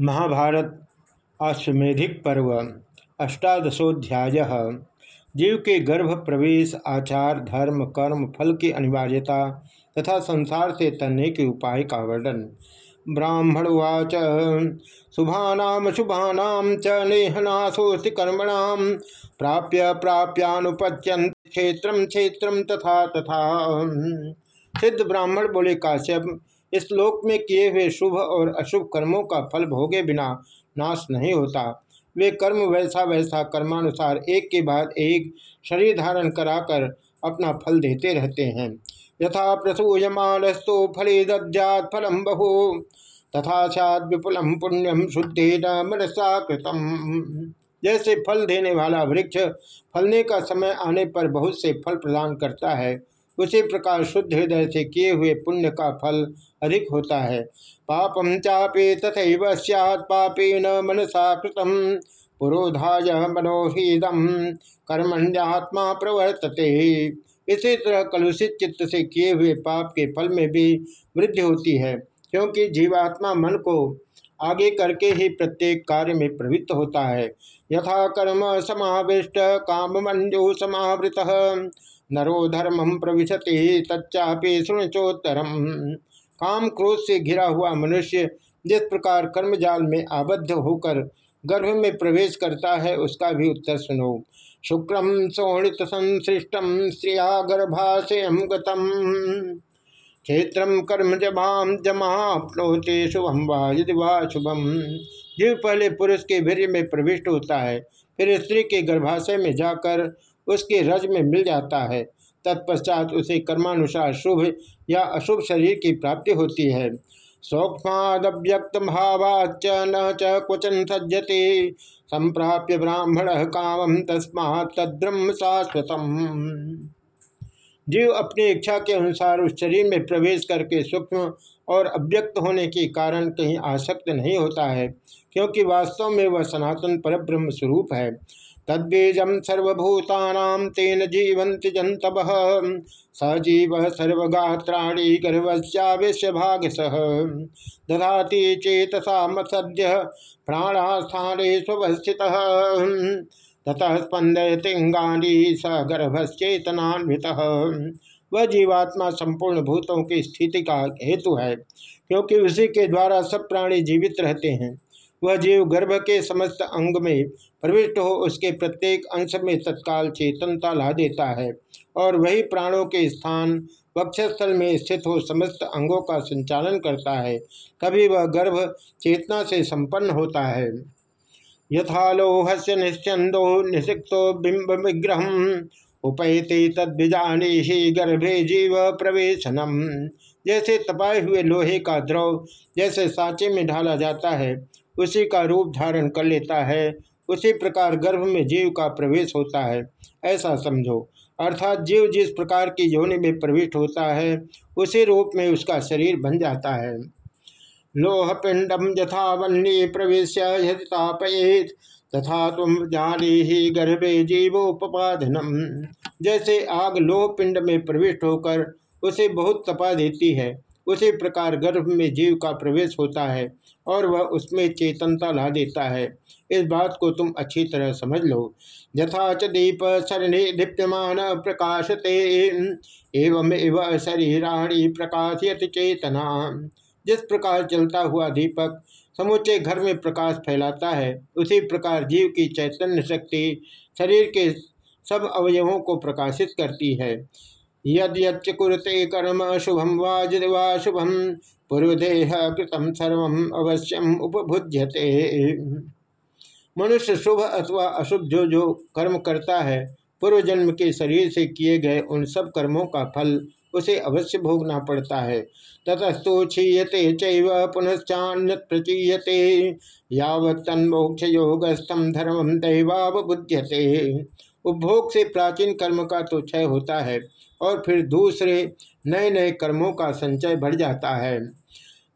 महाभारत अश्वमेधिक पर्व, अष्टादशोध्याय। जीव के गर्भ, प्रवेश, आचार, धर्म, कर्म, फल की अनिवार्यता तथा संसार से तरने के उपाय का वर्णन। ब्राह्मणवाच शुभानाम शुभानाम च नेहनाशोस्ति कर्मणाम। प्राप्य प्राप्यानुपत्यन क्षेत्रम क्षेत्र तथा तथा। सिद्ध ब्राह्मण बोले, काश्यप इस लोक में किए हुए शुभ और अशुभ कर्मों का फल भोगे बिना नाश नहीं होता। वे कर्म वैसा वैसा कर्मानुसार एक के बाद एक शरीर धारण कराकर अपना फल देते रहते हैं। यथा प्रसूयमानस्तु फले दज्जात फलम बहु, तथा सात विपुलम पुण्यम शुद्धि न मनसा कृतम। जैसे फल देने वाला वृक्ष फलने का समय आने पर बहुत से फल प्रदान करता है उसी प्रकार शुद्ध हृदय से किए हुए पुण्य का फल अधिक होता है। पापम चापे तथा सैत् न मनसा कृतम। पुरोधाय मनोहीदम। कर्मण्यात्मा प्रवर्तते। ही इसी तरह कलुषित चित्त से किए हुए पाप के फल में भी वृद्धि होती है, क्योंकि जीवात्मा मन को आगे करके ही प्रत्येक कार्य में प्रवृत्त होता है। यथा कर्म समाविष्ट, काम मंजु समावृत। नरो धर्मम प्रविशति, तच्चापि सुनचोत्तरम काम क्रोध से घिरा हुआ मनुष्य जिस प्रकार कर्मजाल में आबद्ध होकर गर्भ में प्रवेश करता है, उसका भी उत्तर सुनो। शुक्रम सोणित संसृष्टम स्त्रिया गर्भाशयम गतम। क्षेत्र कर्म जमाम जमाप्नोते शुभम वा यदि वा शुभम जीव पहले पुरुष के वीर में प्रविष्ट होता है, फिर स्त्री के गर्भाशय में जाकर उसके रज में मिल जाता है। तत्पश्चात उसे कर्मानुसार शुभ या अशुभ शरीर की प्राप्ति होती है। सौक्ष्माद्यक्त भावाच न च क्वचन सज्जते। संप्राप्य ब्राह्मण काम तस्मा तद्रह्म शाश्वतम। जीव अपनी इच्छा के अनुसार उस शरीर में प्रवेश करके सूक्ष्म और अव्यक्त होने के कारण कहीं आसक्त नहीं होता है, क्योंकि वास्तव में वह सनातन परब्रह्म स्वरूप है। तद्बीजम सर्वभूता तेन जीवंत जंतव सजीव सर्वगात्राणी गर्भस्यावेश भाग सह दधाति चेतसा सद्य प्राणास्थाने स्वस्थित। ततः स्पंदयतिंगानी स गर्भश्चेतनान्वित। वह जीवात्मा संपूर्ण भूतों की स्थिति का हेतु है, क्योंकि उसी के द्वारा सब प्राणी जीवित रहते हैं। वह जीव गर्भ के समस्त अंग में प्रविष्ट हो, उसके प्रत्येक अंश में तत्काल चेतनता ला देता है और वही प्राणों के स्थान, वक्षस्थल में स्थित हो, समस्त अंगों का संचालन करता है। तभी वह गर्भ चेतना से संपन्न होता है। यथालोह से निश्चंदो निषिक्तो बिंब विग्रह, उपैते तद्जानी ही गर्भे जीव प्रवेशनम। जैसे तपाए हुए लोहे का द्रव, जैसे सांचे में ढाला जाता है उसी का रूप धारण कर लेता है। उसी प्रकार गर्भ में जीव का प्रवेश होता है। ऐसा समझो। अर्थात जीव जिस प्रकार की योनि में प्रविष्ट होता है, उसी रूप में उसका शरीर बन जाता है। लोह पिंडम यथा प्रवेश तथा तुम जानी ही गर्भे जीवोपाधनम जैसे आग लोह पिंड में प्रविष्ट होकर उसे बहुत तपा देती है उसी प्रकार गर्भ में जीव का प्रवेश होता है और वह उसमें चेतनता ला देता है। इस बात को तुम अच्छी तरह समझ लो। यथा च दीप सरणे दीप्यमान प्रकाशते एवं एवं शरीराणी प्रकाशयत चेतना। जिस प्रकार चलता हुआ दीपक समूचे घर में प्रकाश फैलाता है, उसी प्रकार जीव की चैतन्य शक्ति शरीर के सब अवयवों को प्रकाशित करती है। यद यच्च कुरते कर्म शुभम वा शुभम पूर्वदेह कृतम सर्व अवश्यम उपभुज्यते। मनुष्य शुभ अथवा अशुभ जो जो कर्म करता है पूर्व जन्म के शरीर से किए गए उन सब कर्मों का फल उसे अवश्य भोगना पड़ता है। ततस्तु क्षीयते चैव पुनश्चान्य प्रचीयते। यावत् तन्मोक्ष योगस्तम धर्मम दैवावबुध्यते। उपभोग से प्राचीन कर्म का तो क्षय होता है और फिर दूसरे नए नए कर्मों का संचय बढ़ जाता है।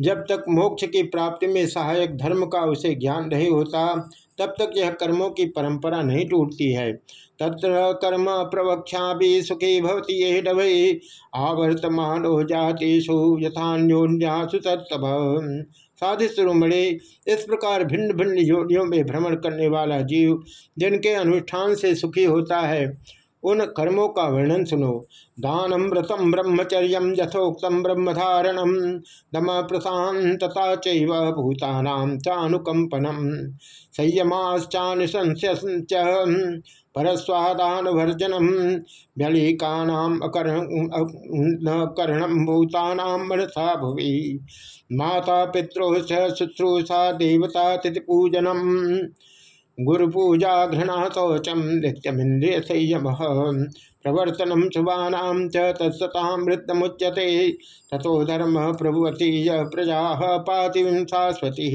जब तक मोक्ष की प्राप्ति में सहायक धर्म का उसे ज्ञान नहीं होता, तब तक यह कर्मों की परंपरा नहीं टूटती है। तत्र कर्म प्रवक्षा भी सुखी भवती ये डवई आवर्तमान हो जातिषु यथान्योन्यासु तत्व साधु शिरोमणि इस प्रकार भिन्न भिन्न योनियों में भ्रमण करने वाला जीव जिनके अनुष्ठान से सुखी होता है उन कर्मों का वर्णन सुनो। दानम व्रतम ब्रह्मचर्य यथोक्तम ब्रह्मधारणम दम प्रशांतता चूतानाम चानुकंपनम संयमाश्चानुशंस्य परस्वादान भर्जनम व्यलिकानाम अकर्णम भूतानाम मनसा भुवि। माता पित्रो शुश्रूषा देवता तिथि पूजनम गुरुपूजा घृणा शौचम नित्यमिंद्रिय संयम प्रवर्तनम शुभानाम च तत्सतामृतमुच्यते। तथो धर्म प्रभुवती य प्रजा पाति शाश्वती।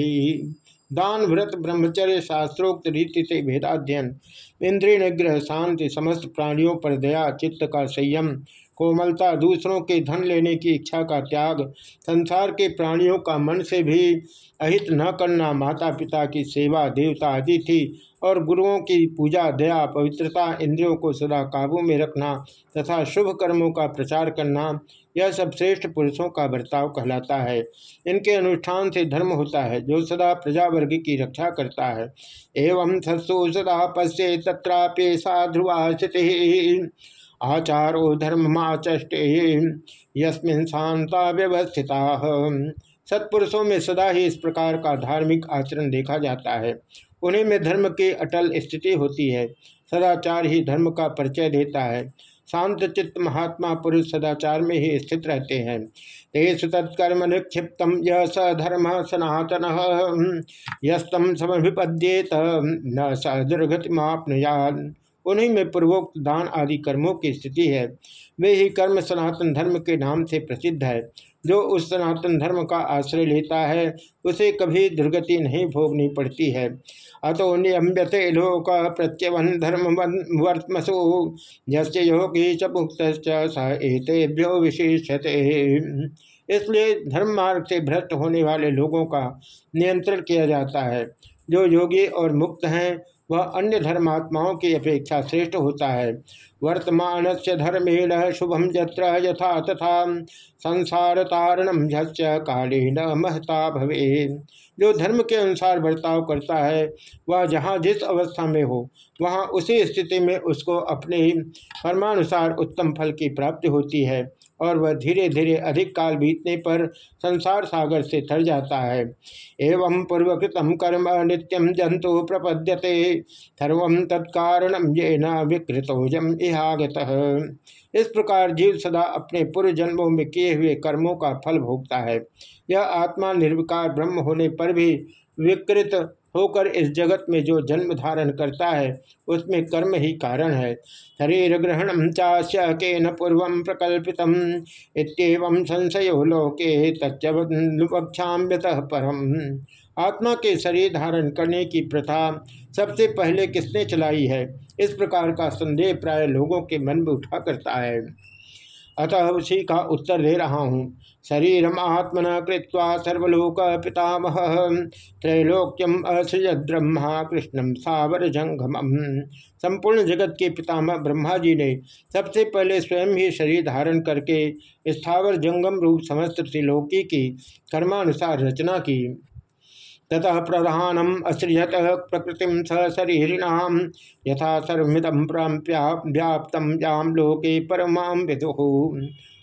दान व्रत ब्रह्मचर्य शास्त्रोक्त रीति से भेदाध्ययन इंद्रिय निग्रह, शांति, समस्त प्राणियों पर दया, चित्त का संयम कोमलता दूसरों के धन लेने की इच्छा का त्याग, संसार के प्राणियों का मन से भी अहित न करना माता पिता की सेवा, देवता अतिथि और गुरुओं की पूजा, दया, पवित्रता, इंद्रियों को सदा काबू में रखना तथा शुभ कर्मों का प्रचार करना, यह सब श्रेष्ठ पुरुषों का बर्ताव कहलाता है। इनके अनुष्ठान से धर्म होता है, जो सदा प्रजा वर्ग की रक्षा करता है। एवं सत्सु सदा पश्ये तत्रापे साध्रुवा आचारो धर्म धर्ममाचष्टे यस्मिन शांता व्यवस्थिता। सत्पुरुषों में सदा ही इस प्रकार का धार्मिक आचरण देखा जाता है। उन्हीं में धर्म की अटल स्थिति होती है। सदाचार ही धर्म का परिचय देता है। शांत चित्त महात्मा पुरुष सदाचार में ही स्थित रहते हैं। तेष तत्कर्म निक्षिप्तम यह स धर्म सनातन। यस्तम समिपद्येत न स उन्हीं में पूर्वोक्त दान आदि कर्मों की स्थिति है। वे ही कर्म सनातन धर्म के नाम से प्रसिद्ध है। जो उस सनातन धर्म का आश्रय लेता है, उसे कभी दुर्गति नहीं भोगनी पड़ती है। अतो नियम्यते लोक प्रत्यवन धर्म वर्तमसो योगी च मुक्त एतेभ्यो विशेषते इसलिए धर्म मार्ग से भ्रष्ट होने वाले लोगों का नियंत्रण किया जाता है। जो योगी और मुक्त हैं, वह अन्य धर्मात्माओं की अपेक्षा श्रेष्ठ होता है। वर्तमान से धर्मेण शुभम जत्र यथा तथा संसार तारण झच कालीन महता भवे जो धर्म के अनुसार बर्ताव करता है, वह जहाँ जिस अवस्था में हो, वहाँ उसी स्थिति में उसको अपने ही कर्मानुसार उत्तम फल की प्राप्ति होती है। और वह धीरे धीरे अधिक काल बीतने पर संसार सागर से थर जाता है। एवं पूर्वकृतम कर्म नित्यम जंतु प्रपद्यते। सर्व तत्कारणम ये न विकृतोजम इहागत। इस प्रकार जीव सदा अपने पूर्व जन्मों में किए हुए कर्मों का फल भोगता है। यह आत्मा निर्विकार ब्रह्म होने पर भी विकृत होकर इस जगत में जो जन्म धारण करता है, उसमें कर्म ही कारण है। शरीर ग्रहण चाश्य के न पूर्व प्रकल्पित संशयो लोके तच्चवक्षाम्यत परम। आत्मा के शरीर धारण करने की प्रथा सबसे पहले किसने चलाई है? इस प्रकार का संदेह प्राय लोगों के मन में उठा करता है। अतः उसी का उत्तर दे रहा हूँ। शरीरम आत्मन कृत्वा सर्वलोक पितामह। त्रैलोक्यम असृजत ब्रह्मा कृष्णम सावर जंगम संपूर्ण जगत के पितामह ब्रह्मा जी ने सबसे पहले स्वयं ही शरीर धारण करके स्थावर जंगम रूप समस्त त्रिलोकी की कर्मानुसार रचना की। ततः प्रधानम असृजत स शरीरिणाम यथा सर्वमिदम व्याप्तम जाम लोके परमा विदु।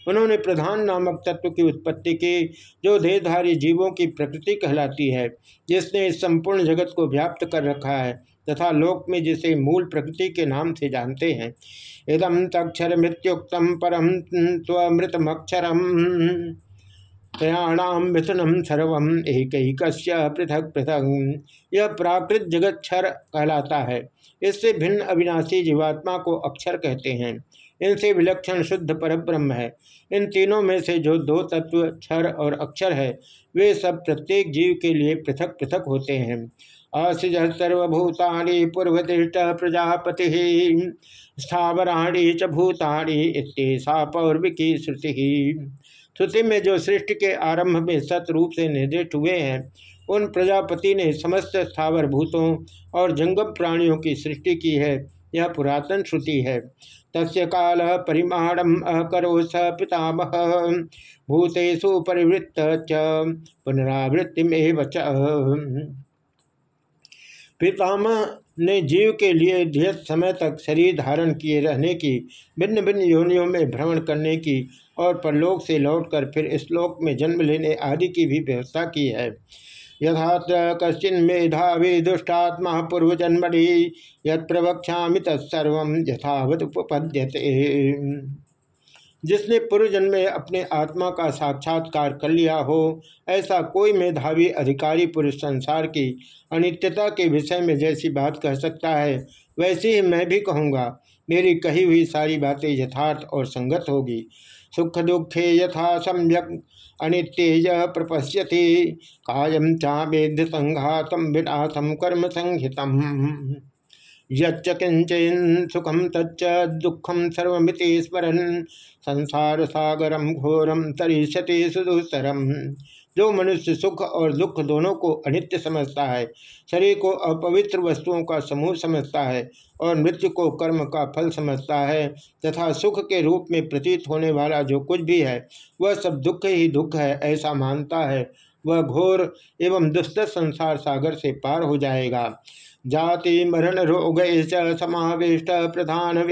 उन्होंने प्रधान नामक तत्व की उत्पत्ति की, जो देहधारी जीवों की प्रकृति कहलाती है, जिसने इस संपूर्ण जगत को व्याप्त कर रखा है, तथा लोक में जिसे मूल प्रकृति के नाम से जानते हैं। इदम तक्षर मृत्युक्तम परम स्वमृतमक्षरम त्रयाणाम मिथुनम सर्व एक पृथक पृथक। यह प्राकृत जगत क्षर कहलाता है। इससे भिन्न अविनाशी जीवात्मा को अक्षर कहते हैं। इनसे विलक्षण शुद्ध परब्रह्म है। इन तीनों में से जो दो तत्व क्षर और अक्षर है, वे सब प्रत्येक जीव के लिए पृथक पृथक होते हैं। असृज सर्वभूतानि पूर्वदृष्ट प्रजापति। स्थावराणी च भूतानि इतना पौर्विकी श्रुति। श्रुति में जो सृष्टि के आरंभ में सत रूप से निर्दिष्ट हुए हैं, उन प्रजापति ने समस्त स्थावर भूतों और जंगम प्राणियों की सृष्टि की है। यह पुरातन श्रुति है। तस्य काल परिमाणम अकरो स पितामह। भूतेषु परिवृत्त च पुनरावृत्ति में पितामह ने जीव के लिए नियत समय तक शरीर धारण किए रहने की भिन्न भिन्न योनियों में भ्रमण करने की और परलोक से लौटकर फिर श्लोक में जन्म लेने आदि की भी व्यवस्था की है। यथात्र कश्चिन मेधावी दुष्टात्मा पूर्व जन्मणि यद प्रवक्षा तत्सर्व यथावत उपपद्यते जिसने पूर्व जन्म में अपने आत्मा का साक्षात्कार कर लिया हो, ऐसा कोई मेधावी अधिकारी पुरुष संसार की अनित्यता के विषय में जैसी बात कह सकता है, वैसे ही मैं भी कहूँगा, मेरी कही हुई सारी बातें यथार्थ और संगत होगी। सुख दुखे यथा सम्यक अनित्य प्रपश्यति कायम चावेद संघातम विनाशम कर्म संहितम। यच्च सुखम तच्च दुखम सर्वमिति स्मरण संसार सागरम घोरम तरीशति सुदुस्तरम जो मनुष्य सुख और दुख दोनों को अनित्य समझता है, शरीर को अपवित्र वस्तुओं का समूह समझता है और मृत्यु को कर्म का फल समझता है, तथा सुख के रूप में प्रतीत होने वाला जो कुछ भी है, वह सब दुख ही दुख है, ऐसा मानता है। वह घोर एवं दुष्ट संसार सागर से पार हो जाएगा। जाति मरण रोग समाविष्ट प्रधान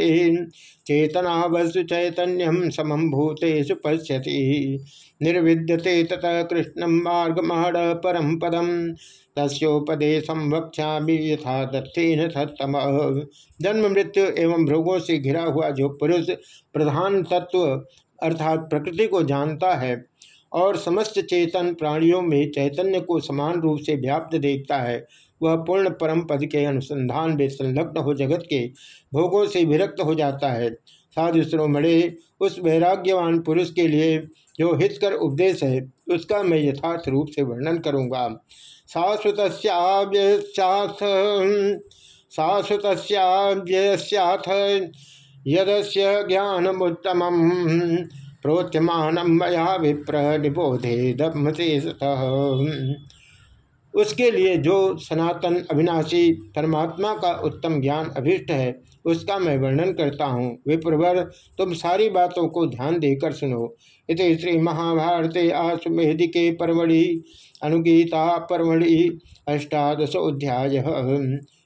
चेतना वस्तु चैतन्यम समम भूतेषु पश्यति। निर्विद्यते ततः कृष्ण मार्ग महड़ परम पदम तस्ोपदेशम वक्षा यथा दत्तेन सत्तम। जन्म, मृत्यु एवं भोगों से घिरा हुआ जो पुरुष प्रधान तत्व अर्थात प्रकृति को जानता है और समस्त चेतन प्राणियों में चैतन्य को समान रूप से व्याप्त देखता है वह पूर्ण परम पद के अनुसंधान में संलग्न हो जगत के भोगों से विरक्त हो जाता है। साधु श्रोमणे, उस वैराग्यवान पुरुष के लिए जो हितकर उपदेश है, उसका मैं यथार्थ रूप से वर्णन करूँगा। शाश्वत शाश्वत यदस्य ज्ञानमुत्तम प्रोच्यमान मया विप्र निबोधे दमशेषतः उसके लिए जो सनातन अविनाशी परमात्मा का उत्तम ज्ञान अभिष्ट है, उसका मैं वर्णन करता हूँ। विप्रवर, तुम सारी बातों को ध्यान देकर सुनो। इत श्री महाभारत आश्वेदिके परवड़ी अनुगीता परवड़ी अष्टादशोध्याय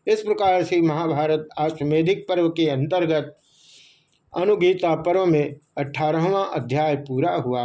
इस प्रकार से महाभारत आश्वेधिक पर्व के अंतर्गत अनुगीता पर्व में अठारहवा अध्याय पूरा हुआ।